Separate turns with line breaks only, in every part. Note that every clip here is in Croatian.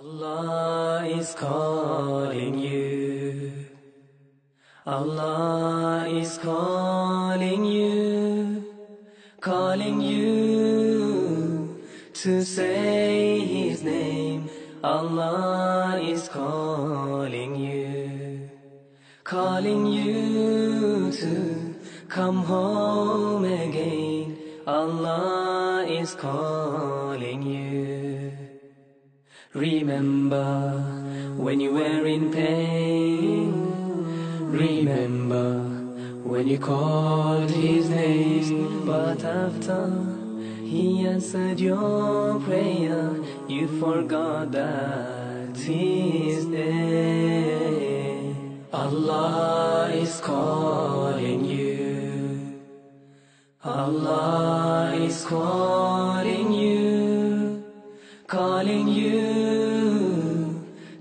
Allah is calling you. Allah is calling you, calling you to say His name. Allah is calling you, calling you to come home again. Allah is calling. Remember when you were in pain. Remember when you called his name. But after he answered your prayer, you forgot that he's there. Allah is calling you. Allah is calling you, calling you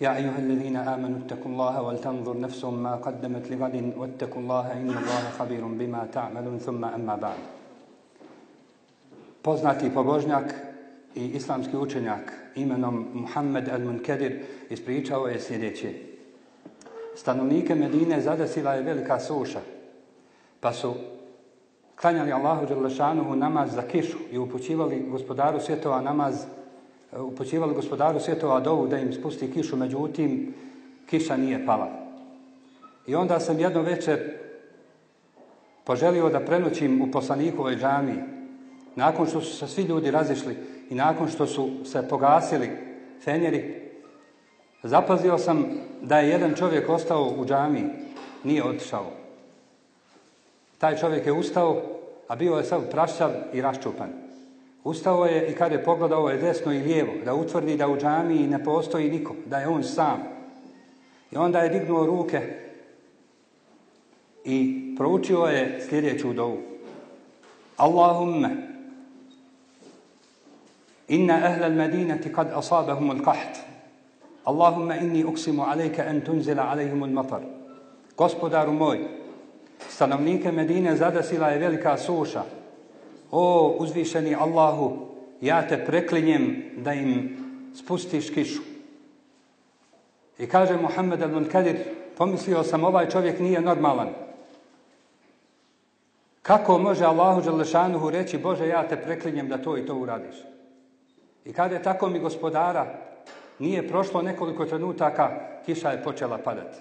يا أيها الذين آمنوا اتقوا الله ولتنظر نفس ما قدمت لغد واتقوا الله إن الله خبير بما تعملون ثم أما بعد Poznati pobožnjak i islamski učenjak imenom Muhammed al-Munkadir ispričao je sljedeće. Stanovnike Medine zadesila je velika suša, pa su klanjali Allahu Đelešanuhu namaz za kišu i upućivali gospodaru svjetova namaz, upućivali gospodaru svjetova dovu da im spusti kišu, međutim kiša nije pala. I onda sam jedno večer poželio da prenoćim u poslanikovoj džamiji, nakon što su se svi ljudi razišli i nakon što su se pogasili fenjeri, zapazio sam da je jedan čovjek ostao u džamiji, nije otišao. Taj čovjek je ustao, a bio je sav prašćav i raščupan. Ustao je i kad je pogledao je desno i lijevo, da utvrdi da u džamiji ne postoji niko, da je on sam. I onda je dignuo ruke i proučio je sljedeću dovu. Allahumme, inna ahla al-madinati kad asabahum al kaht. Allahumme inni uksimu alejke en tunzila alejhim al-matar. Gospodaru moj, stanovnike Medine zadasila je velika suša, o uzvišeni Allahu, ja te preklinjem da im spustiš kišu. I kaže Muhammed al-Munkadir, pomislio sam ovaj čovjek nije normalan. Kako može Allahu Đalešanuhu reći, Bože, ja te preklinjem da to i to uradiš? I kada je tako mi gospodara, nije prošlo nekoliko trenutaka, kiša je počela padati.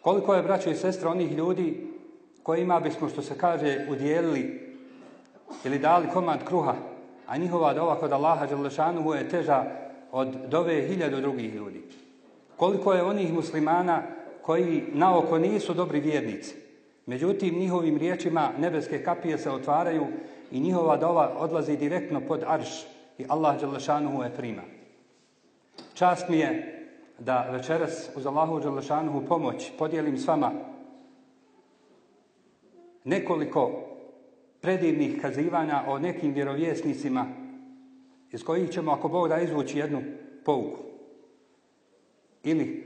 Koliko je, braćo i sestre, onih ljudi kojima bismo, što se kaže, udjelili ili dali komad kruha, a njihova dova kod Allaha Đalešanuhu je teža od dove hiljadu drugih ljudi. Koliko je onih muslimana koji naoko nisu dobri vjernici. Međutim, njihovim riječima nebeske kapije se otvaraju i njihova dova odlazi direktno pod arš i Allah Đalešanuhu je prima. Čast mi je da večeras uz Allahu Đalešanuhu pomoć podijelim s vama nekoliko predivnih kazivanja o nekim vjerovjesnicima iz kojih ćemo, ako Bog da, izvući jednu pouku. Ili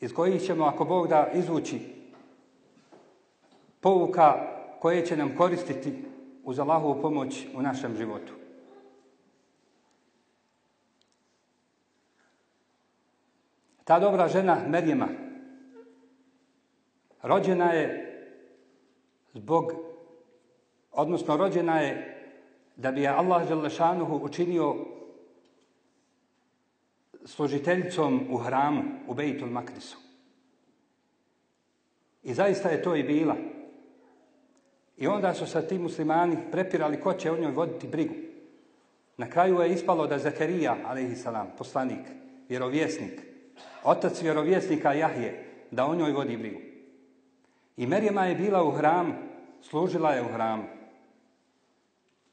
iz kojih ćemo, ako Bog da, izvući pouka koje će nam koristiti uz Allahovu pomoć u našem životu. Ta dobra žena Merjema rođena je zbog, odnosno rođena je da bi je Allah Želešanuhu učinio služiteljicom u hramu, u Bejtul Makrisu. I zaista je to i bila. I onda su se ti muslimani prepirali ko će o njoj voditi brigu. Na kraju je ispalo da Zakarija, salam, poslanik, vjerovjesnik, otac vjerovjesnika Jahje, da o njoj vodi brigu. I Merjema je bila u hramu, služila je u hramu.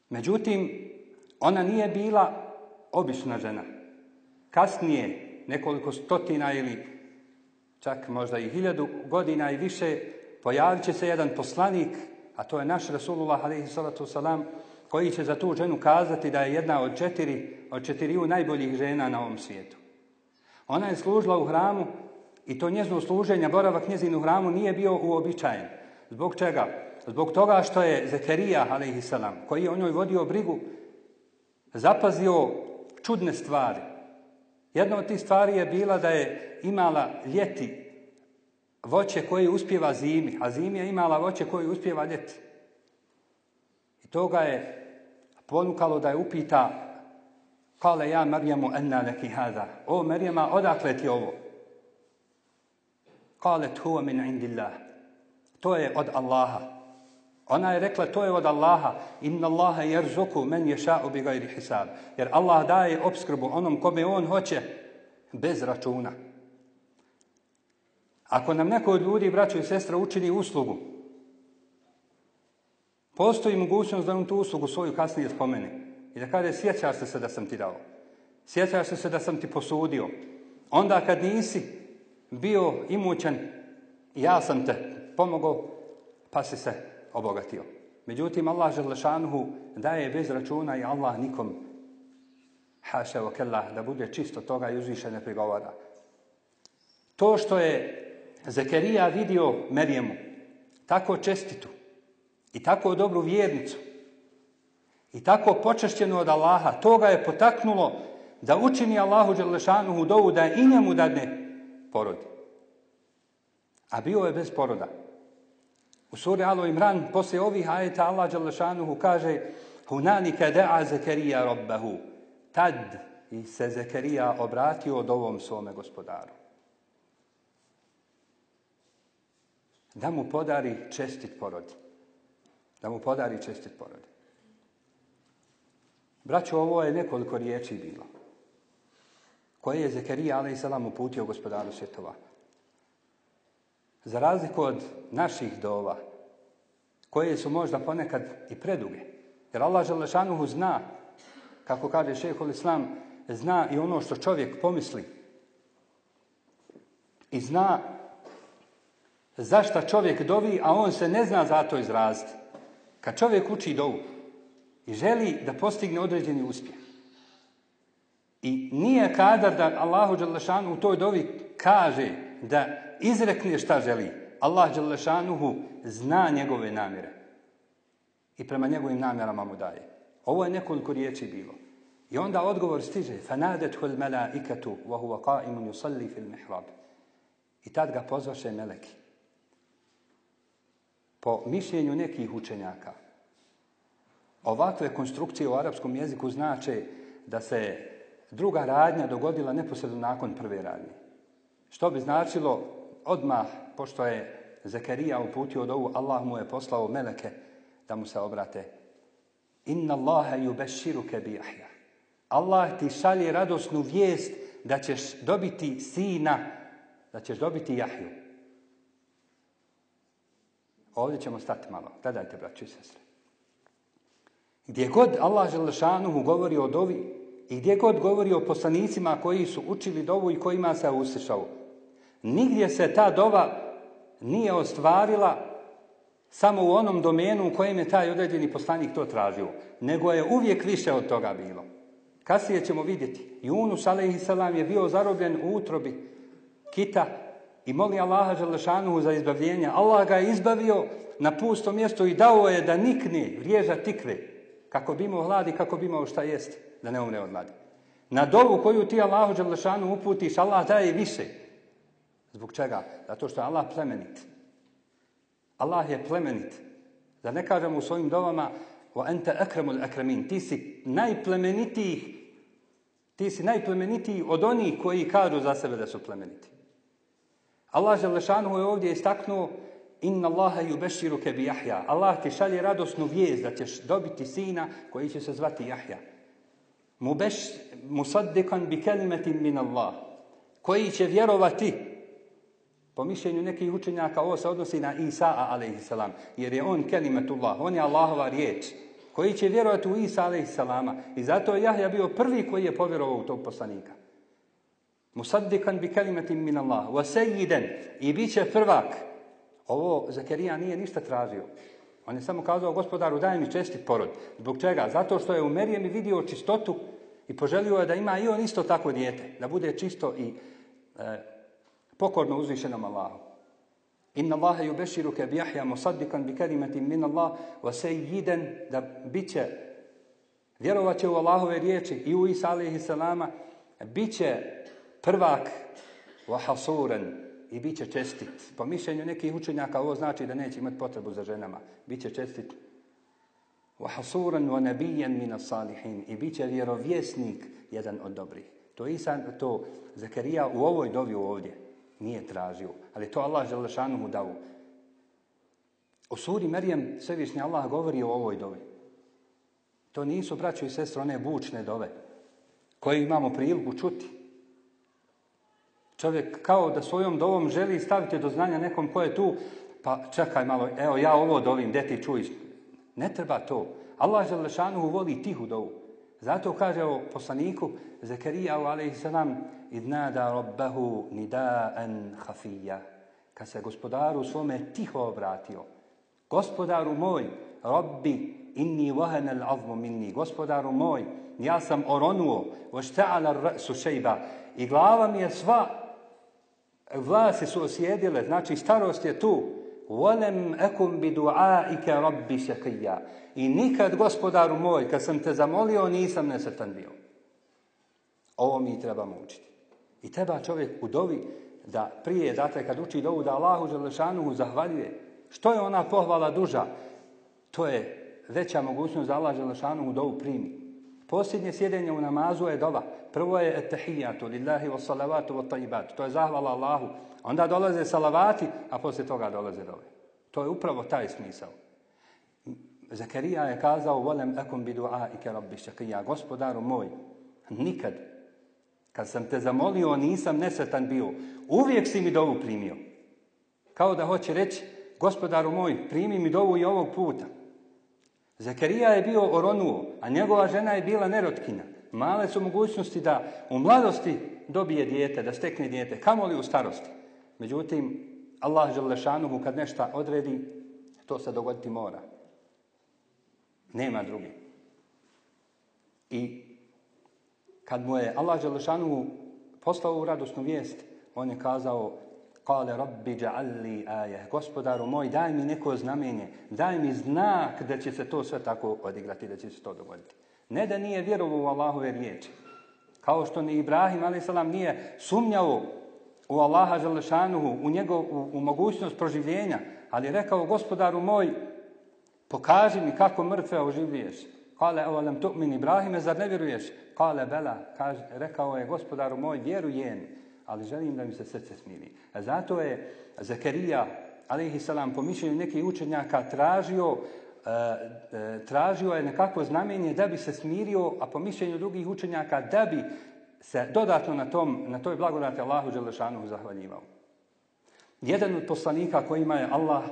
Međutim, ona nije bila obična žena. Kasnije, nekoliko stotina ili čak možda i hiljadu godina i više, pojavit će se jedan poslanik, a to je naš Rasulullah salam, koji će za tu ženu kazati da je jedna od četiri, od četiriju najboljih žena na ovom svijetu. Ona je služila u hramu i to njezino služenje, boravak njezin u hramu nije bio uobičajen. Zbog čega? Zbog toga što je Zekerija, salam, koji je o njoj vodio brigu, zapazio čudne stvari. Jedna od tih stvari je bila da je imala ljeti voće koje uspjeva zimi, a zimi je imala voće koje uspjeva ljeti. I to ga je ponukalo da je upita Kale ja Marjamu enna leki hada. O Marjama, odakle ti ovo? Kale huwa min indillah. To je od Allaha. Ona je rekla to je od Allaha. Inna Allaha jerzuku men ješa'u bi gajri hisab. Jer Allah daje obskrbu onom kome on hoće bez računa. Ako nam neko od ljudi, braćo i sestra, učini uslugu, postoji mogućnost da on tu uslugu svoju kasnije spomeni. I da kaže, sjećaš se da sam ti dao. Sjećaš se da sam ti posudio. Onda kad nisi bio imućan, ja sam te pomogao, pa si se obogatio. Međutim, Allah Želešanuhu daje bez računa i Allah nikom haša da bude čisto toga i uzviše ne prigovara. To što je Zekerija vidio Merijemu, tako čestitu i tako dobru vjernicu i tako počešćenu od Allaha, to ga je potaknulo da učini Allahu Đelešanuhu dovu da i njemu dadne porod. A bio je bez poroda. U suri Alo Imran, poslije ovih ajeta, Allah Đelešanuhu kaže Hunanike da'a Zekerija robbahu. Tad se Zekerija obratio ovom svome gospodaru. da mu podari čestit porod. Da mu podari čestit porod. Braćo, ovo je nekoliko riječi bilo. Koje je Zekerija, salam, uputio gospodaru svjetova. Za razliku od naših dova, koje su možda ponekad i preduge. Jer Allah Želešanuhu zna, kako kaže šehol Islam, zna i ono što čovjek pomisli. I zna zašta čovjek dovi, a on se ne zna za to izraziti. Kad čovjek uči dovu i želi da postigne određeni uspjeh. I nije kadar da Allahu Đalešanu u toj dovi kaže da izrekne šta želi. Allah Đalešanuhu zna njegove namjere. I prema njegovim namjerama mu daje. Ovo je nekoliko riječi bilo. I onda odgovor stiže. Melaikatu wa huwa qa'imun yusalli fil mihrab. I tad ga pozvaše meleki po mišljenju nekih učenjaka, ovakve konstrukcije u arapskom jeziku znače da se druga radnja dogodila neposredno nakon prve radnje. Što bi značilo odmah, pošto je Zekerija uputio od ovu, Allah mu je poslao meleke da mu se obrate. Inna Allahe yubashiruke bi Jahja. Allah ti šalje radosnu vijest da ćeš dobiti sina, da ćeš dobiti Jahju. Ovdje ćemo stati malo. Gledajte, braći i sestre. Gdje god Allah Želešanuhu govori o dovi i gdje god govori o poslanicima koji su učili dovu i kojima se uslišao, nigdje se ta dova nije ostvarila samo u onom domenu u kojem je taj određeni poslanik to tražio, nego je uvijek više od toga bilo. Kasnije ćemo vidjeti. Junus je bio zarobljen u utrobi kita i moli Allaha Želešanuhu za izbavljenje. Allah ga je izbavio na pusto mjesto i dao je da nikne, vriježa tikve, kako bi imao hladi, kako bi imao šta jest, da ne umre od hladi. Na dovu koju ti Allahu Želešanuhu uputiš, Allah daje više. Zbog čega? Zato što je Allah plemenit. Allah je plemenit. Da ne kažemo u svojim dovama akremin. Ti si najplemenitiji ti si najplemenitiji od onih koji kažu za sebe da su plemeniti. Allah Želešanu je ovdje istaknuo Inna Allaha yubashiruke bi Jahja. Allah ti šalje radosnu vijest da ćeš dobiti sina koji će se zvati Jahja. Mubeš, musaddikan bi kelimetin min Allah. Koji će vjerovati po mišljenju nekih učenjaka ovo se odnosi na Isa a.s. jer je on kelimetullah, on je Allahova riječ koji će vjerovati u Isa a.s. I zato je Jahja bio prvi koji je povjerovao u tog poslanika. Musaddikan bi kelimetin min Allah. Wa I bit će prvak. Ovo Zakarija nije ništa tražio. On je samo kazao gospodaru daj mi čestit porod. Zbog čega? Zato što je u Merijem vidio čistotu i poželio je da ima i on isto tako dijete. Da bude čisto i e, pokorno uzvišenom Allahu. Inna Allahe yubashiruka bi Jahja musaddikan bi kalimatin min Allah wa sayyidan da biće vjerovat će u Allahove riječi i u Isa alaihi salama bit će prvak wa hasuran i bit će čestit. Po mišljenju nekih učenjaka ovo znači da neće imati potrebu za ženama. Bit će čestit. Wa nabiyan min salihin i bit će vjerovjesnik jedan od dobrih. To Isa, to Zakarija u ovoj dovi ovdje nije tražio. Ali to Allah Želešanu mu dao. U suri Merijem Svevišnji Allah govori o ovoj dovi. To nisu, braćo i sestre, one bučne dove koje imamo priliku čuti. Čovjek kao da svojom dovom želi staviti do znanja nekom ko je tu, pa čekaj malo, evo ja ovo dovim, gdje ti čuješ. Ne treba to. Allah Želešanu voli tihu dovu. Zato kaže o poslaniku Zakarija a.s. idnada rabbahu nidaan hafija. Kad se gospodaru svome tiho obratio. Gospodaru moj, rabbi inni vahana al minni. Gospodaru moj, ja sam oronuo, vošta'ala r'su šejba. I glava mi je sva, vlasi su osjedile, znači starost je tu. Volem ekum bi du'aike rabbi šakija. I nikad, gospodaru moj, kad sam te zamolio, nisam nesretan bio. Ovo mi trebamo učiti. I treba čovjek u dovi da prije, dakle, kad uči dovu, da Allahu Želešanuhu zahvaljuje. Što je ona pohvala duža? To je veća mogućnost da Allah Želešanuhu dovu primi. Posljednje sjedenje u namazu je dova. Prvo je etahijatu, lillahi wa salavatu wa tajibatu. To je zahvala Allahu. Onda dolaze salavati, a poslije toga dolaze dove. To je upravo taj smisao. Zakarija je kazao, volem ekum bi i rabbi šakija. Gospodaru moj, nikad, kad sam te zamolio, nisam nesretan bio. Uvijek si mi dovu primio. Kao da hoće reći, gospodaru moj, primi mi dovu i ovog puta. Zakarija je bio oronuo, a njegova žena je bila nerotkina. Male su mogućnosti da u mladosti dobije dijete, da stekne dijete, kamoli u starosti. Međutim, Allah Želešanuhu kad nešto odredi, to se dogoditi mora. Nema drugi. I kad mu je Allah Želešanuhu poslao u radosnu vijest, on je kazao Kale rabbi dja'alli aje. Gospodaru moj, daj mi neko znamenje, daj mi znak da će se to sve tako odigrati, da će se to dogoditi. Ne da nije vjerovao u Allahove riječi. Kao što ni Ibrahim a.s. nije sumnjao u Allaha Želešanuhu, u, njegov, u, u mogućnost proživljenja, ali je rekao gospodaru moj, pokaži mi kako mrtve oživljuješ. Kale, evolem tu'min Ibrahime, zar ne vjeruješ? Kale, bela, kaže, rekao je gospodaru moj, vjerujem, ali želim da mi se srce smiri. Zato je Zakarija, salam, po mišljenju nekih učenjaka tražio e, e, tražio je nekakvo znamenje da bi se smirio, a po mišljenju drugih učenjaka da bi se dodatno na, tom, na toj blagodati Allahu Đelešanu zahvaljivao. Jedan od poslanika kojima je Allah,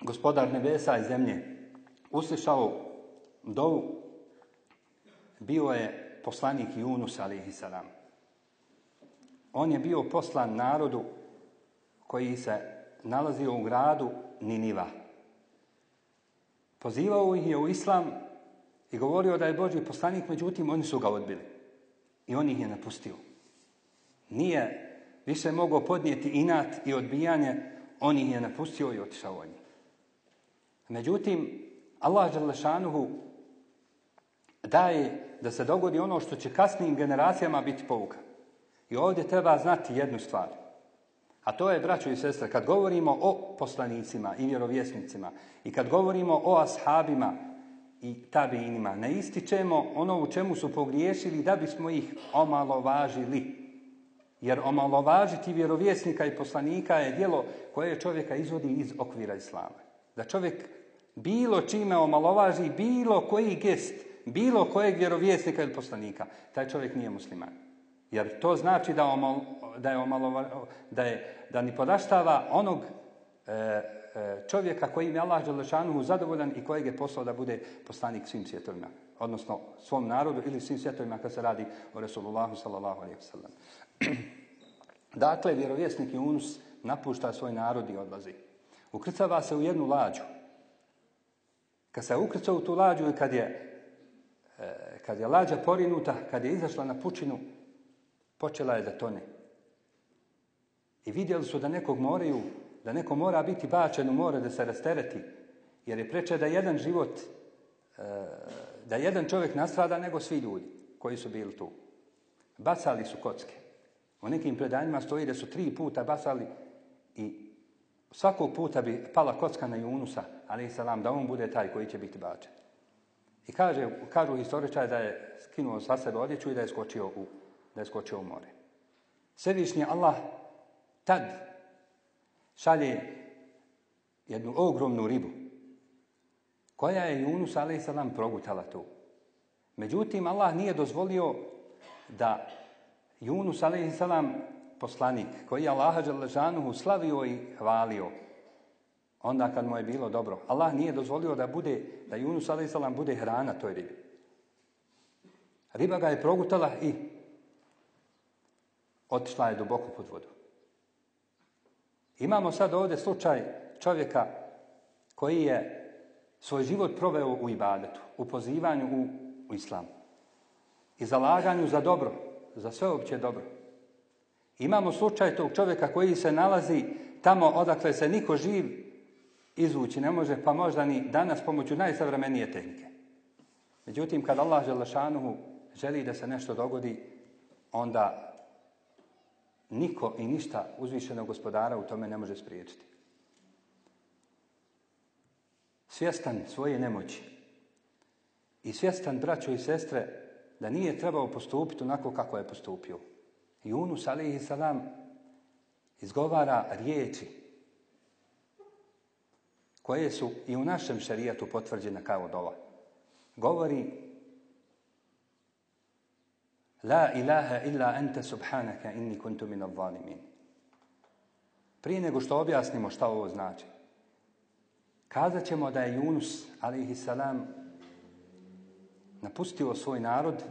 gospodar nebesa i zemlje, uslišao dovu, bio je poslanik Yunus alaihi salam. On je bio poslan narodu koji se nalazio u gradu Niniva. Pozivao ih je u islam i govorio da je Boži poslanik, međutim oni su ga odbili. I on ih je napustio. Nije više mogao podnijeti inat i odbijanje, on ih je napustio i otišao od njih. Međutim, Allah Đalešanuhu daje da se dogodi ono što će kasnijim generacijama biti pouka. I ovdje treba znati jednu stvar. A to je, braćo i sestre, kad govorimo o poslanicima i vjerovjesnicima i kad govorimo o ashabima i tabinima. Ne ističemo ono u čemu su pogriješili da bismo ih omalo važili. Jer omalovažiti vjerovjesnika i poslanika je djelo koje čovjeka izvodi iz okvira islama. Da čovjek bilo čime omalovaži, bilo koji gest, bilo kojeg vjerovjesnika ili poslanika, taj čovjek nije musliman. Jer to znači da, omal, da je omalova, da je da ni podaštava onog e, e, čovjeka koji je Allah Đelešanuhu zadovoljan i kojeg je poslao da bude poslanik svim svjetovima. Odnosno svom narodu ili svim svjetovima kad se radi o Resulullahu sallallahu alaihi wasallam. dakle, vjerovjesnik Yunus napušta svoj narod i odlazi. Ukrcava se u jednu lađu. Kad se ukrcao u tu lađu i kad je, e, kad je lađa porinuta, kad je izašla na pučinu, počela je da tone. I vidjeli su da nekog moraju, da neko mora biti bačen u more da se rastereti. Jer je preče da jedan život, e, da jedan čovjek nastrada nego svi ljudi koji su bili tu. Bacali su kocke. U nekim predanjima stoji da su tri puta bacali i svakog puta bi pala kocka na Junusa, ali salam, da on bude taj koji će biti bačen. I kaže, kažu historičari da je skinuo sa sebe odjeću i da je skočio u, da je skočio u more. Svevišnji Allah tad šalje jednu ogromnu ribu koja je Yunus a.s. progutala tu. Međutim, Allah nije dozvolio da Yunus a.s. poslanik koji je Allaha Đaležanuhu slavio i hvalio onda kad mu je bilo dobro. Allah nije dozvolio da bude, da Yunus a.s. bude hrana toj ribi. Riba ga je progutala i otišla je duboko pod vodu. Imamo sad ovdje slučaj čovjeka koji je svoj život proveo u ibadetu, u pozivanju u, u islam i zalaganju za dobro, za sveopće dobro. Imamo slučaj tog čovjeka koji se nalazi tamo odakle se niko živ izvući ne može, pa možda ni danas pomoću najsavremenije tehnike. Međutim, kad Allah Želešanuhu želi da se nešto dogodi, onda Niko i ništa uzvišenog gospodara u tome ne može spriječiti. Svjestan svoje nemoći i svjestan braćo i sestre da nije trebao postupiti onako kako je postupio. Yunus alaihi salam izgovara riječi koje su i u našem šarijatu potvrđene kao dova. Govori La ilaha illa ente subhanaka inni kuntu min zalimin. Prije nego što objasnimo šta ovo znači, kazat ćemo da je Yunus, alaihi salam, napustio svoj narod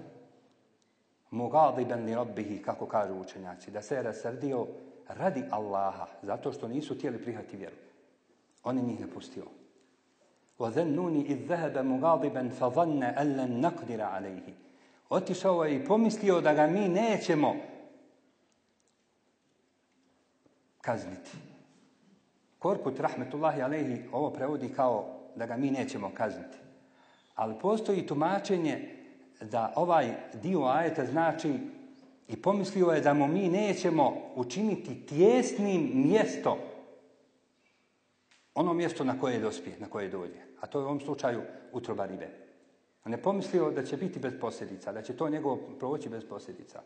mugadiban li rabbihi, kako kažu učenjaci, da se je rasrdio radi Allaha, zato što nisu htjeli prihvati vjeru. On je njih napustio. وَذَنُّونِ إِذْ ذَهَبَ مُغَاضِبًا فَظَنَّ أَن لَّن نَقْدِرَ عَلَيْهِ Otišao je i pomislio da ga mi nećemo kazniti. Korkut, rahmetullahi alehi, ovo prevodi kao da ga mi nećemo kazniti. Ali postoji tumačenje da ovaj dio ajeta znači i pomislio je da mu mi nećemo učiniti tjesnim mjesto ono mjesto na koje dospije, na koje dođe. A to je u ovom slučaju utroba ribe. Ne pomislio da će biti bez posljedica, da će to njegovo proći bez posljedica.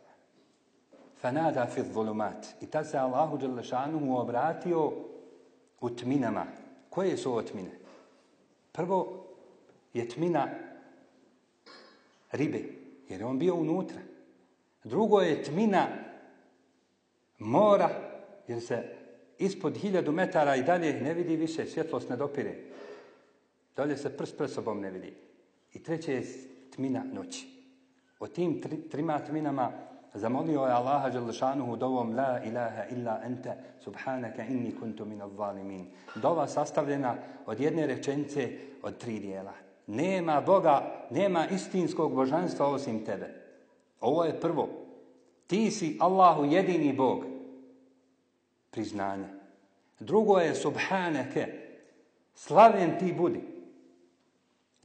Fanada fi zulumat. I tad se Allahu Đelešanuhu obratio u tminama. Koje su ovo tmine? Prvo je tmina ribe, jer je on bio unutra. Drugo je tmina mora, jer se ispod hiljadu metara i dalje ne vidi više, svjetlost ne dopire. Dalje se prst pred sobom ne vidi. I treće je tmina noći. O tim tri, trima tminama zamolio je Allaha Đalešanuhu dovom La ilaha illa ente subhanaka inni kuntu min zalimin. Dova sastavljena od jedne rečenice od tri dijela. Nema Boga, nema istinskog božanstva osim tebe. Ovo je prvo. Ti si Allahu jedini Bog. Priznanje. Drugo je subhanake. Slavljen ti budi.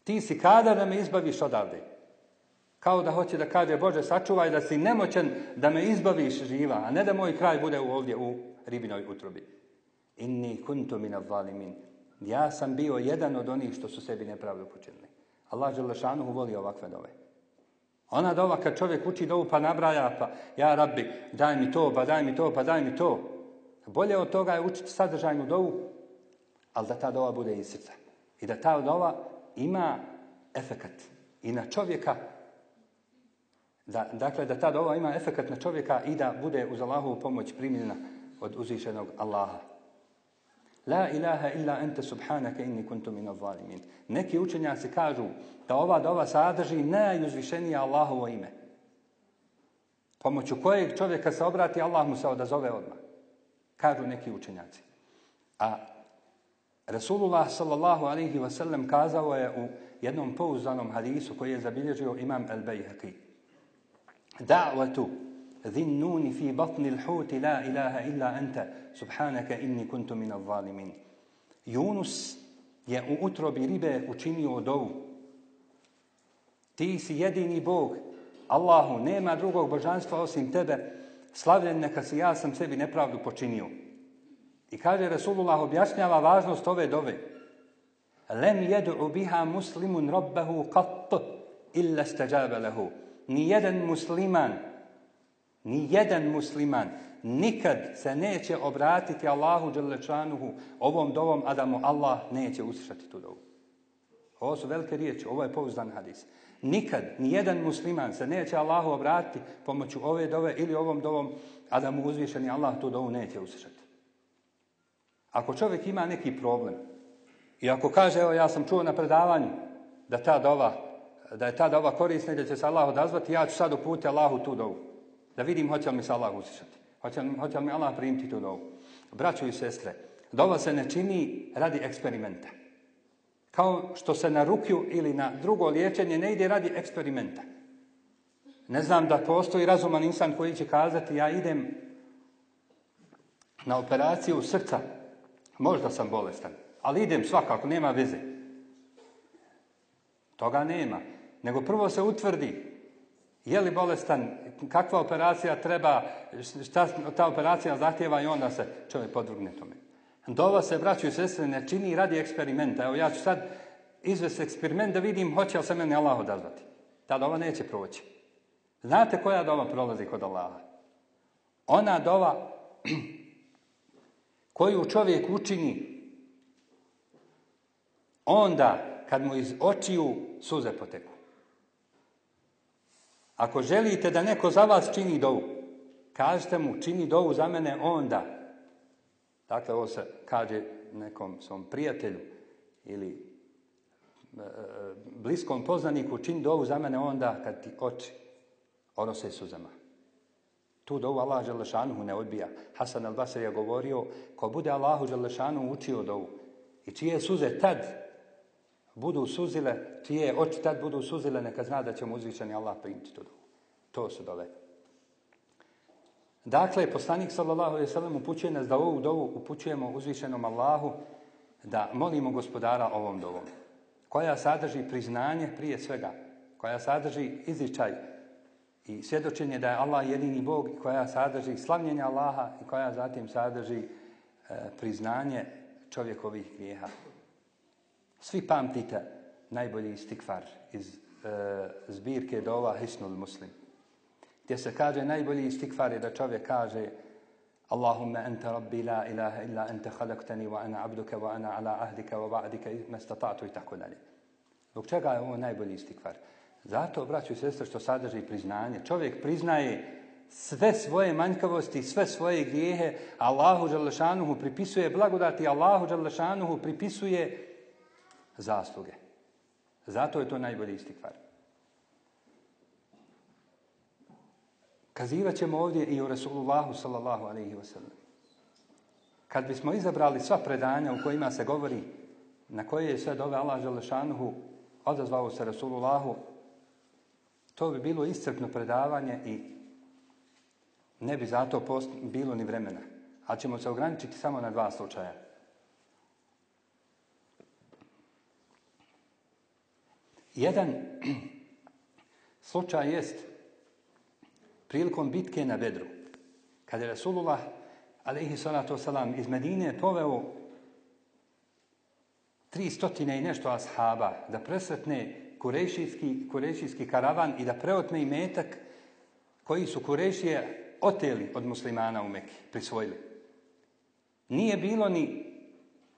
Ti si kadar da me izbaviš odavde. Kao da hoće da kaže, Bože, sačuvaj da si nemoćan da me izbaviš živa, a ne da moj kraj bude ovdje u ribinoj utrobi. Inni kuntu min zalimin. Ja sam bio jedan od onih što su sebi nepravdu počinili. Allah Želešanuhu voli ovakve dove. Ona dova kad čovjek uči dovu pa nabraja, pa ja rabbi, daj mi to, pa daj mi to, pa daj mi to. Bolje od toga je učiti sadržajnu dovu, ali da ta dova bude iz srca. I da ta dova ima efekat i na čovjeka, da, dakle da ta dova ima efekat na čovjeka i da bude uz Allahovu pomoć primljena od uzvišenog Allaha. La ilaha illa ente subhanaka inni kuntu min zalimin. Neki učenjaci kažu da ova dova sadrži najuzvišenije Allahovo ime. Pomoću kojeg čovjeka se obrati, Allah mu se odazove odmah. Kažu neki učenjaci. A Rasulullah sallallahu alaihi wasallam kazao je u jednom pouzdanom hadisu koji je zabilježio imam al-Bayhaqi. Da'watu dhin nuni fi batni l-huti la ilaha illa anta subhanaka inni kuntu min al-zalimin. Yunus je u utrobi ribe učinio dovu. Ti si jedini Bog. Allahu, nema drugog božanstva osim tebe. Slavljen neka si ja sam sebi nepravdu počinio. I kaže Rasulullah objašnjava važnost ove dove. Lem jedu biha muslimun rabbahu qat illa stajabe lehu. Ni jedan musliman, ni jedan musliman nikad se neće obratiti Allahu Đelešanuhu ovom dovom, a da mu Allah neće uslišati tu dovu. Ovo su velike riječi, ovo je pouzdan hadis. Nikad, ni jedan musliman se neće Allahu obratiti pomoću ove dove ili ovom dovom, a da mu uzvišeni Allah tu dovu neće uslišati. Ako čovjek ima neki problem i ako kaže, evo ja sam čuo na predavanju da ta dova, da je ta dova korisna i da će se Allah odazvati, ja ću sad uputiti Allahu tu dovu. Da vidim hoće li mi se Allah uslišati. Hoće li, hoće li mi Allah primiti tu dovu. Braćo i sestre, dova se ne čini radi eksperimenta. Kao što se na rukju ili na drugo liječenje ne ide radi eksperimenta. Ne znam da postoji razuman insan koji će kazati ja idem na operaciju srca Možda sam bolestan, ali idem svakako, nema veze. Toga nema. Nego prvo se utvrdi je li bolestan, kakva operacija treba, šta ta operacija zahtjeva i onda se čovjek podvrgne tome. Dova se, braću i sestre, ne čini radi eksperimenta. Evo ja ću sad izvesti eksperiment da vidim hoće li se meni Allah odazvati. Ta dova neće proći. Znate koja dova prolazi kod Allaha? Ona dova koju čovjek učini, onda kad mu iz očiju suze poteku. Ako želite da neko za vas čini dovu, kažete mu čini dovu za mene onda. Dakle, ovo se kaže nekom svom prijatelju ili e, bliskom poznaniku čini dovu za mene onda kad ti oči odnose suzama. Tu dovu Allah Želešanuhu ne odbija. Hasan al-Basri je govorio, ko bude Allahu Želešanuhu učio dovu i čije suze tad budu suzile, čije oči tad budu suzile, neka zna da će mu uzvišeni Allah primiti tu dovu. To su dove. Dakle, poslanik sallallahu alaihi sallam upućuje nas da ovu dovu upućujemo uzvišenom Allahu, da molimo gospodara ovom dovom, koja sadrži priznanje prije svega, koja sadrži izričaj i svjedočenje da je Allah jedini Bog koja sadrži slavljenje Allaha i koja zatim sadrži e, priznanje čovjekovih grijeha. Svi pamtite najbolji istikfar iz e, zbirke dova Hisnul Muslim. Gdje se kaže najbolji istikfar je da čovjek kaže Allahumma anta rabbi la ilaha illa anta khalaqtani wa ana abduka wa ana ala ahdika wa ba'dika mastata'tu i tako dalje. Zbog čega je ovo najbolji istikfar? Zato, braću i sestre, što sadrži priznanje. Čovjek priznaje sve svoje manjkavosti, sve svoje grijehe, Allahu Đalešanuhu pripisuje blagodati, Allahu Đalešanuhu pripisuje zasluge. Zato je to najbolji istikvar. Kazivat ćemo ovdje i o Rasulullahu sallallahu alaihi wasallam. Kad bismo izabrali sva predanja u kojima se govori na koje je sve dove Allah Đalešanuhu odazvao se Rasulullahu to bi bilo iscrpno predavanje i ne bi zato bilo ni vremena. Ali ćemo se ograničiti samo na dva slučaja. Jedan slučaj jest prilikom bitke na Bedru. Kada je Rasulullah alaihi salatu wasalam iz Medine poveo tri stotine i nešto ashaba da presretne kurešijski, kurešijski karavan i da preotme i metak koji su Kurešije oteli od muslimana u Meki, prisvojili. Nije bilo ni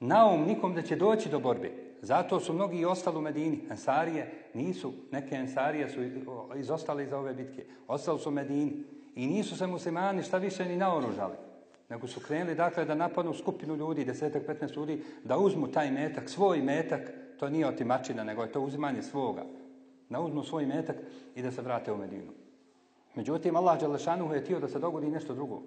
naum nikom da će doći do borbe. Zato su mnogi i ostali u Medini. Ensarije nisu, neke Ensarije su izostali iz ove bitke. Ostali su u Medini. I nisu se muslimani šta više ni naoružali. Nego su krenuli dakle da napadnu skupinu ljudi, desetak, petnaest ljudi, da uzmu taj metak, svoj metak, to nije otimačina, nego je to uzimanje svoga. Da uzmu svoj metak i da se vrate u Medinu. Međutim, Allah Đalešanuhu je htio da se dogodi nešto drugo.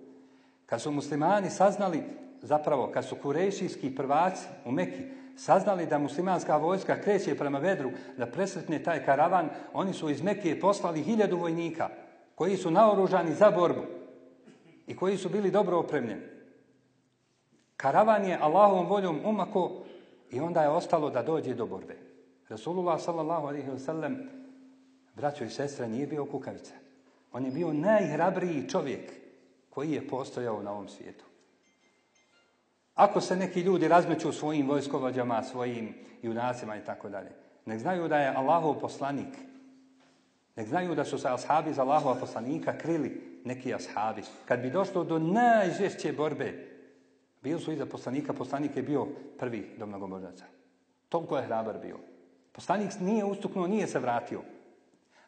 Kad su muslimani saznali, zapravo, kad su kurešijski prvaci u Meki saznali da muslimanska vojska kreće prema vedru, da presretne taj karavan, oni su iz Mekije poslali hiljadu vojnika koji su naoružani za borbu i koji su bili dobro opremljeni. Karavan je Allahovom voljom umako i onda je ostalo da dođe do borbe. Rasulullah sallallahu alaihi wa sallam, braćo i sestre, nije bio kukavica. On je bio najhrabriji čovjek koji je postojao na ovom svijetu. Ako se neki ljudi razmeću svojim vojskovođama, svojim junacima i tako dalje, nek znaju da je Allahov poslanik, nek znaju da su se ashabi za Allahova poslanika krili neki ashabi. Kad bi došlo do najžešće borbe, bili su iza poslanika, poslanik je bio prvi do mnogobožaca. Toliko je hrabar bio. Poslanik nije ustuknuo, nije se vratio.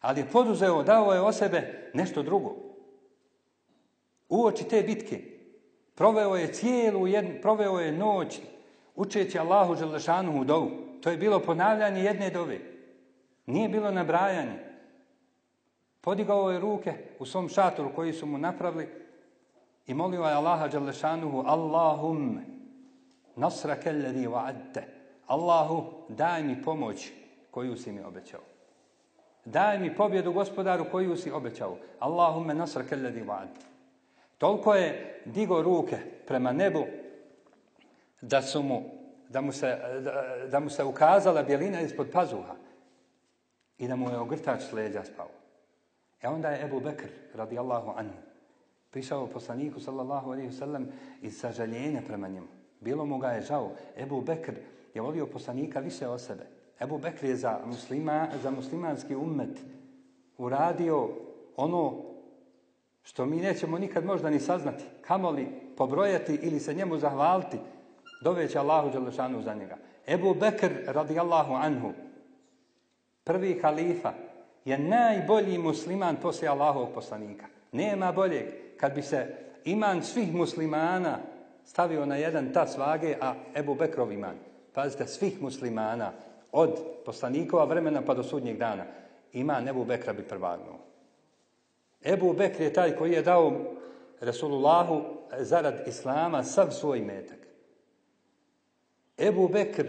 Ali je poduzeo, dao je o sebe nešto drugo. Uoči te bitke proveo je cijelu jednu, proveo je noć učeći Allahu Želešanu u dovu. To je bilo ponavljanje jedne dove. Nije bilo nabrajanje. Podigao je ruke u svom šatoru koji su mu napravili i molio je Allaha Đalešanuhu Allahum nasra kelladi wa'adte Allahu daj mi pomoć koju si mi obećao. Daj mi pobjedu gospodaru koju si obećao. Allahumme nasra kelladi wa'adte. Toliko je digo ruke prema nebu da su mu da mu, se, da, da mu se ukazala bjelina ispod pazuha i da mu je ogrtač s leđa spao. E onda je Ebu Bekr, radijallahu anhu, prišao poslaniku, sallallahu alaihi sallam, iz sažaljenja prema njemu. Bilo mu ga je žao. Ebu Bekr je volio poslanika više od sebe. Ebu Bekr je za, muslima, za muslimanski ummet uradio ono što mi nećemo nikad možda ni saznati, kamoli pobrojati ili se njemu zahvaliti, doveće Allahu Đelešanu za njega. Ebu Bekr radijallahu anhu, prvi halifa, je najbolji musliman poslije Allahovog poslanika. Nema boljeg. Kad bi se iman svih muslimana stavio na jedan tas vage, a Ebu Bekrov iman, pazite, svih muslimana, od poslanikova vremena pa do sudnjeg dana, iman Ebu Bekra bi prvagnuo. Ebu Bekr je taj koji je dao Rasulullahu zarad Islama sav svoj metak. Ebu Bekr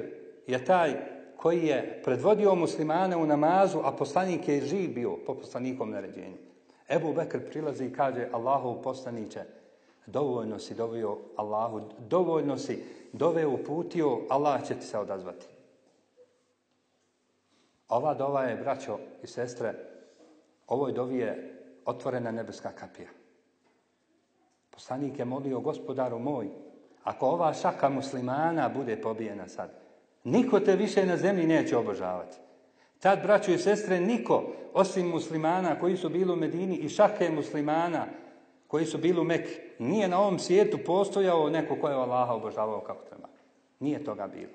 je taj koji je predvodio muslimane u namazu, a poslanik je živ bio po poslanikom naređenju. Ebu Bekr prilazi i kaže Allahu poslaniće, dovoljno si dovio Allahu, dovoljno si dove uputio, Allah će ti se odazvati. Ova dova je, braćo i sestre, ovoj dovi je otvorena nebeska kapija. Poslanik je molio gospodaru moj, ako ova šaka muslimana bude pobijena sad, niko te više na zemlji neće obožavati. Tad, braćo i sestre, niko, osim muslimana koji su bili u Medini i šake muslimana koji su bili u Mek, nije na ovom svijetu postojao neko ko je Allaha obožavao kako treba. Nije toga bilo.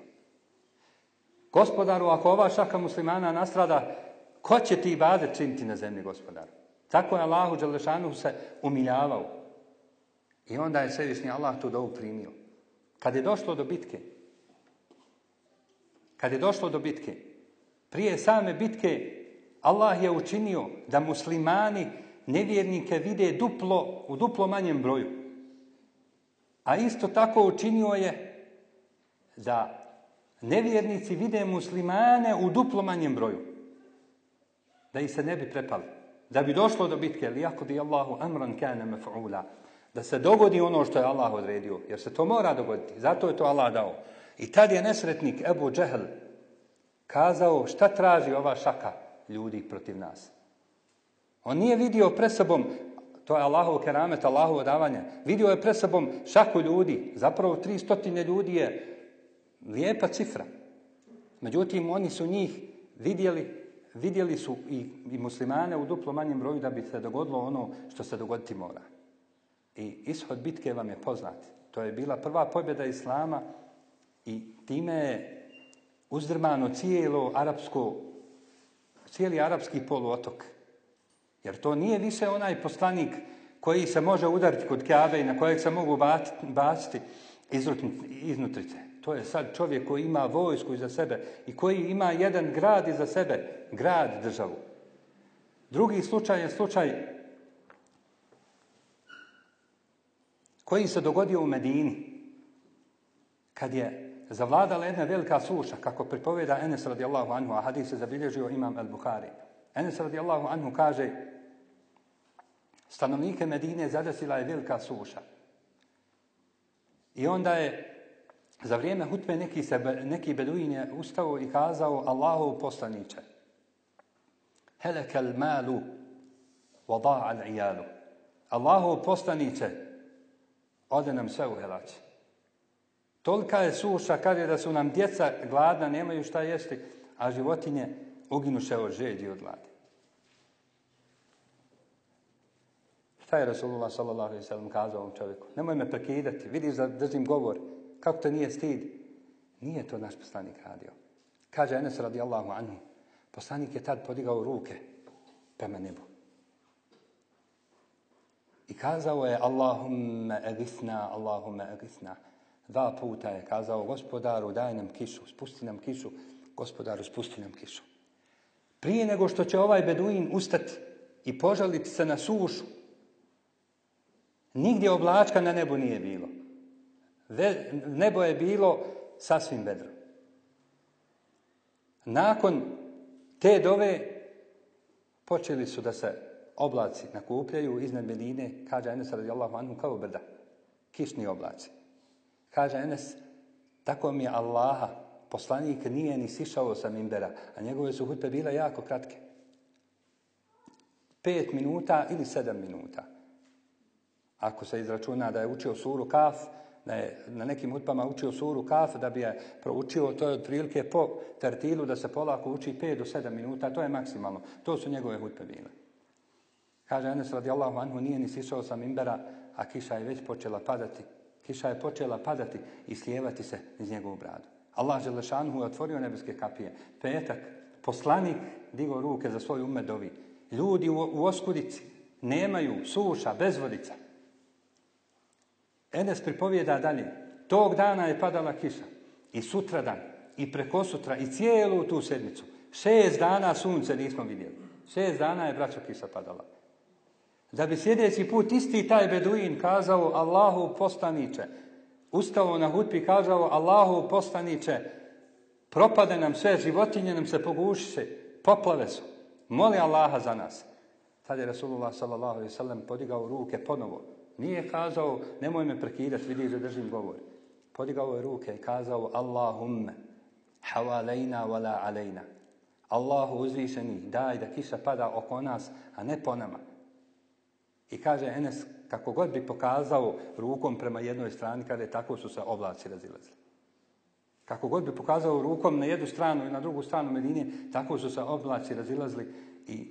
Gospodaru, ako ova šaka muslimana nastrada, ko će ti bade činiti na zemlji, gospodaru? Tako je Allahu Đelešanu se umiljavao. I onda je svevišnji Allah tu dovu primio. Kad je došlo do bitke, kad je došlo do bitke, prije same bitke Allah je učinio da muslimani nevjernike vide duplo, u duplo manjem broju. A isto tako učinio je da nevjernici vide muslimane u duplo manjem broju. Da ih se ne bi prepali. Da bi došlo do bitke, li di Allahu amran kana maf'ula. Da se dogodi ono što je Allah odredio. Jer se to mora dogoditi. Zato je to Allah dao. I tad je nesretnik Ebu Džehl kazao šta traži ova šaka ljudi protiv nas. On nije vidio pred sobom, to je Allahov keramet, Allahovo davanje, vidio je pred sobom šaku ljudi, zapravo tri stotine ljudi je lijepa cifra. Međutim, oni su njih vidjeli vidjeli su i, i muslimane u duplo manjem broju da bi se dogodilo ono što se dogoditi mora. I ishod bitke vam je poznat. To je bila prva pobjeda Islama i time je uzdrmano cijelo arapsko, cijeli arapski poluotok. Jer to nije više onaj poslanik koji se može udariti kod Kabe i na kojeg se mogu baciti iznutrice. To je sad čovjek koji ima vojsku iza sebe i koji ima jedan grad iza sebe, grad državu. Drugi slučaj je slučaj koji se dogodio u Medini, kad je zavladala jedna velika suša, kako pripoveda Enes radijallahu anhu, a hadis se zabilježio imam al-Bukhari. Enes radijallahu anhu kaže, stanovnike Medine zadesila je velika suša. I onda je za vrijeme hutbe neki, se, neki beduin je ustao i kazao Allahu poslaniče. Helekel malu wada al ijalu. Allahu poslaniče, ode nam sve u helači. Tolika je suša, kaže da su nam djeca gladna, nemaju šta jesti, a životinje uginuše od žeđi od gladi. Šta je Rasulullah sallam kazao ovom čovjeku? Nemoj me prekidati, vidiš da držim govor. Kako to nije stid? Nije to naš poslanik radio. Kaže Enes radijallahu anhu, poslanik je tad podigao ruke prema nebu. I kazao je Allahumma agisna, Allahumma agisna. Dva puta je kazao gospodaru daj nam kišu, spusti nam kišu, gospodaru spusti nam kišu. Prije nego što će ovaj beduin ustati i požaliti se na sušu, nigdje oblačka na nebu nije bilo. Nebo je bilo sasvim vedro. Nakon te dove počeli su da se oblaci nakupljaju iznad Medine, kaže Enes radijallahu anhu kao brda, kišni oblaci. Kaže Enes, tako mi je Allaha, poslanik nije ni sišao sa mimbera, a njegove su hutbe bile jako kratke. Pet minuta ili sedam minuta. Ako se izračuna da je učio suru Kaf, da je na nekim hutbama učio suru Kaf, da bi je proučio, to je otprilike po tertilu da se polako uči 5 do 7 minuta, to je maksimalno. To su njegove hutbe bile. Kaže Enes radijallahu anhu, nije ni sišao sa mimbera, a kiša je već počela padati. Kiša je počela padati i slijevati se iz njegovu bradu. Allah Želešanhu je otvorio nebeske kapije. Petak, poslanik digao ruke za svoj umedovi. Ljudi u, u oskudici nemaju suša, bezvodica. Enes pripovijeda dalje. Tog dana je padala kiša. I sutradan, i preko sutra, i cijelu tu sedmicu. Šest dana sunce nismo vidjeli. Šest dana je braćo kiša padala. Da bi sljedeći put isti taj beduin kazao Allahu postaniče, ustao na hutbi kazao Allahu postaniče, propade nam sve, životinje nam se pogušiše, poplave su. Moli Allaha za nas. Tad je Rasulullah sallam podigao ruke ponovo nije kazao, nemoj me prekidati, vidiš da držim govor. Podigao je ruke i kazao, Allahumme, havalejna wala alejna. Allahu uzvišeni, daj da kiša pada oko nas, a ne po nama. I kaže Enes, kako god bi pokazao rukom prema jednoj strani, kada je tako su se oblaci razilazili. Kako god bi pokazao rukom na jednu stranu i na drugu stranu Medine, tako su se oblaci razilazili i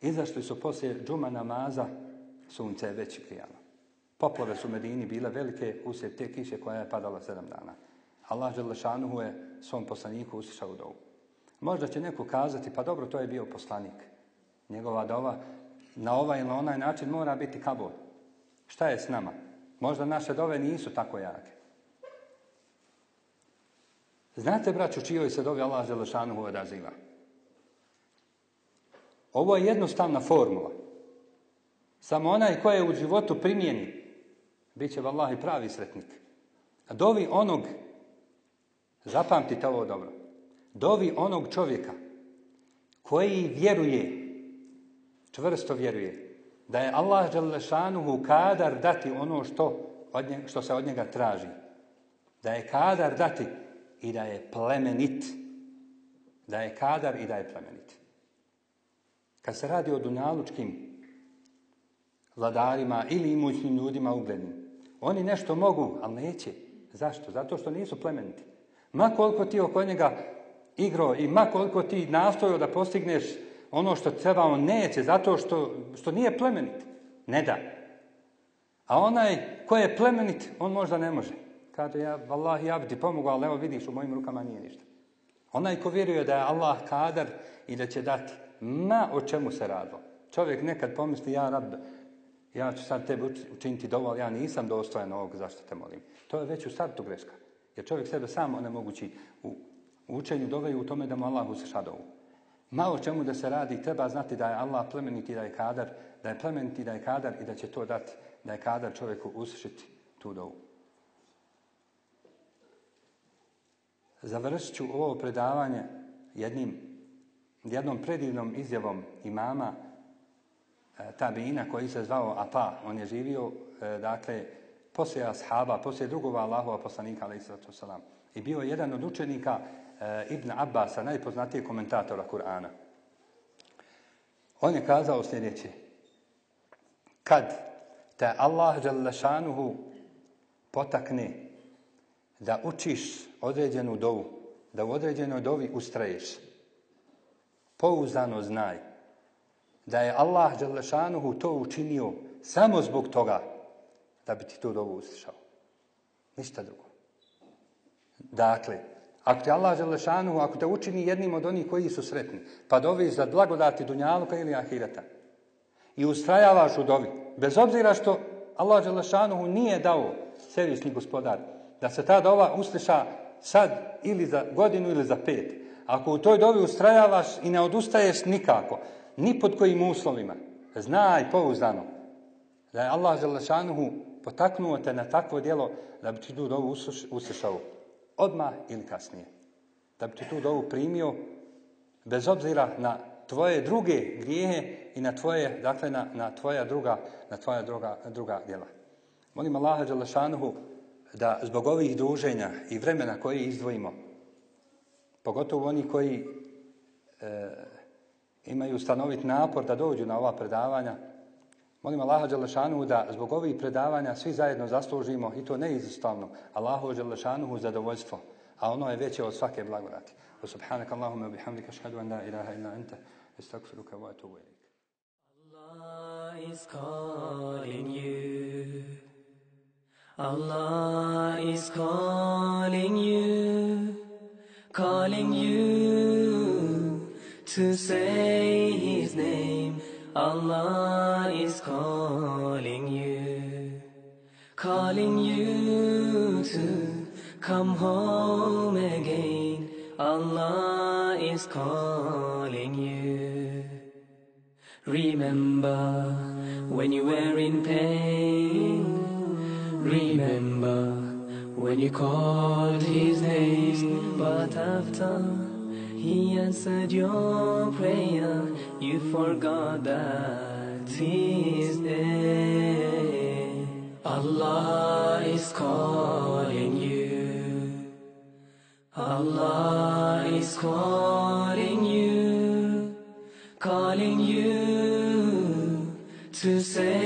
izašli su poslije džuma namaza sunce je već prijalo. Poplove su Medini bile velike uslijed te kiše koja je padala sedam dana. Allah Želešanuhu je svom poslaniku uslišao dovu. Možda će neko kazati, pa dobro, to je bio poslanik. Njegova dova na ovaj ili onaj način mora biti kabul. Šta je s nama? Možda naše dove nisu tako jake. Znate, braću, čijoj se dovi Allah Želešanuhu odaziva? Ovo je jednostavna formula. Samo onaj ko je u životu primjeni, bit će vallahi pravi sretnik. A dovi onog, zapamtite ovo dobro, dovi onog čovjeka koji vjeruje, čvrsto vjeruje, da je Allah Đalešanuhu kadar dati ono što, od njega, što se od njega traži. Da je kadar dati i da je plemenit. Da je kadar i da je plemenit. Kad se radi o dunjalučkim vladarima ili imućnim ljudima uglednim. Oni nešto mogu, ali neće. Zašto? Zato što nisu plemeniti. Ma koliko ti oko njega igro i ma koliko ti nastojao da postigneš ono što treba, on neće, zato što, što nije plemenit. Ne da. A onaj ko je plemenit, on možda ne može. Kaže, ja, Allah, ja bi ti pomogao, ali evo vidiš, u mojim rukama nije ništa. Onaj ko vjeruje da je Allah kadar i da će dati, ma o čemu se radilo. Čovjek nekad pomisli, ja rab, ja ću sad tebi učiniti dovolj, ja nisam dostojan ovog, zašto te molim. To je već u startu greška. Jer čovjek sebe sam onemogući u učenju dove u tome da mu Allah usliša dovu. Malo čemu da se radi, treba znati da je Allah plemeniti, da je kadar, da je plemeniti, da je kadar i da će to dati, da je kadar čovjeku uslišiti tu dovu. Završit ću ovo predavanje jednim, jednom predivnom izjavom imama e, Tabina koji se zvao Ata. On je živio, e, dakle, poslije ashaba, poslije drugova Allahova poslanika, salam. I bio je jedan od učenika Ibn Abbasa, najpoznatijeg komentatora Kur'ana. On je kazao sljedeće. Kad te Allah Đalešanuhu potakne da učiš određenu dovu, da u određenoj dovi ustraješ, pouzdano znaj da je Allah Đalešanuhu to učinio samo zbog toga da bi ti tu dovu uslišao. Ništa drugo. Dakle, ako te Allah Želešanuhu, ako te učini jednim od onih koji su sretni, pa doviš za blagodati Dunjaluka ili Ahireta i ustrajavaš u dovi, bez obzira što Allah Želešanuhu nije dao servisni gospodar, da se ta dova usliša sad ili za godinu ili za pet. Ako u toj dovi ustrajavaš i ne odustaješ nikako, ni pod kojim uslovima, znaj pouzdano da je Allah Želešanuhu potaknuo te na takvo djelo da bi ti tu dovu uslišao odmah ili kasnije. Da bi ti tu dovu primio bez obzira na tvoje druge grijehe i na tvoje, dakle, na, na tvoja druga, na tvoja druga, druga djela. Molim Allaha Đalešanuhu da zbog ovih druženja i vremena koje izdvojimo, pogotovo oni koji e, imaju stanovit napor da dođu na ova predavanja, Molim Allaha Đalešanu da zbog ovih predavanja svi zajedno zaslužimo i to neizostavno Allahu Đalešanuhu zadovoljstvo, a ono je veće od svake blagodati. Wa subhanaka Allahumma bihamdika ashhadu an la ilaha illa anta astaghfiruka wa atubu ilaik.
Allah is calling you. Allah is calling you, calling you to say. Allah is calling you, calling you to come home again. Allah is calling you. Remember when you were in pain. Remember when you called his name, but after he answered your prayer, you forgot that his name. Allah is calling you. Allah is calling you, calling you to say